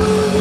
Ooh.